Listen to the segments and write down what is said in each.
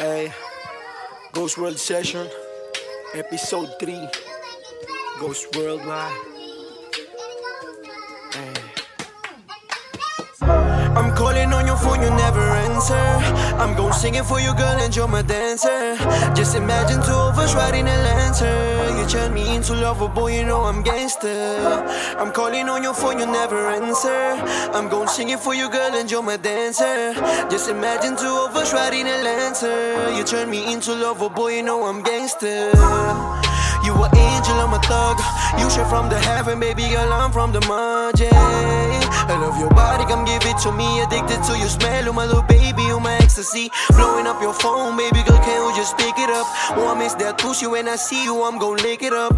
Hey, Ghost World Session, Episode 3, Ghost Worldwide. Hey. I'm calling on your phone, you never answer. I'm gon' sing it for you, girl, and you're my dancer. Just imagine two of us riding a lancer. You turn me into lover, boy, you know I'm gangster. I'm calling on your phone, you never answer. I'm gon' sing it for you, girl, and you're my dancer. Just imagine two of us riding a lancer. You turn me into lover, boy, you know I'm gangster. You an angel, I'm a thug. You straight from the heaven, baby girl, I'm from the mud, yeah. I love your body, come give it to me. Addicted to your smell, oh my little baby, oh my ecstasy. Blowing up your phone, baby girl, can you just pick it up? Oh, I miss that pussy when I see you, I'm gon' lick it up.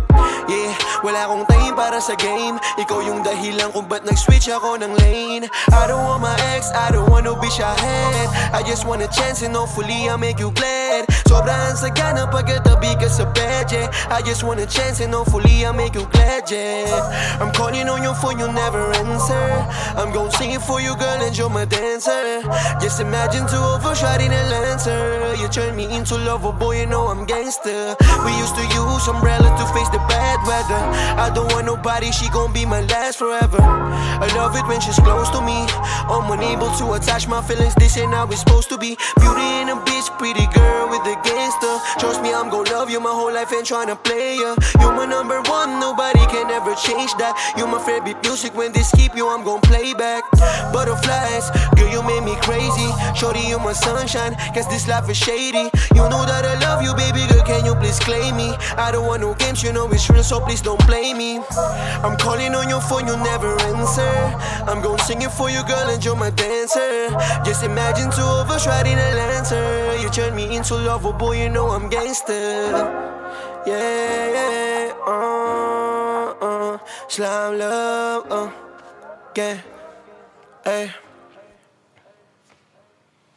Yeah, wala akong time para sa game. Ikaw yung dahilan kung ba't nag-switch ako ng lane. I don't want my ex, I don't wanna be shahead. I just want a chance and hopefully I'll make you glad. Sobrang sagana pagkatabi ka sa bed, yeah. I just want a chance and hopefully I'll make you glad, yeah. I'm calling on your phone, you never answer. I'm gon' sing it for you, girl, and you're my dancer. Just imagine two of us riding a lancer. You turn me into lover, boy, you know I'm gangster. We used to use umbrella to face the bad weather. I don't want nobody, she gon' be my last forever. I love it when she's close to me. I'm unable to attach my feelings, this ain't how it's supposed to be. Beauty in a bitch, pretty girl with a gangster. Trust me, I'm gon' love you my whole life and tryna play ya. You're my number one, nobody can ever change that. You're my favorite music, when this keep you, I'm gon' play back. Butterflies, girl, you made me crazy. Shorty, you my sunshine, guess this life is shady. You know that I love you, baby girl, can you please claim me? I don't want no games, you know it's real, so please don't play me. I'm calling on your phone, you never answer. I'm gon' sing it for you, girl, and you're my dancer. Just imagine two of us riding a lancer. You turn me into lover, boy, you know I'm gangster. Yeah, yeah, uh, slime love, uh, yeah, hey.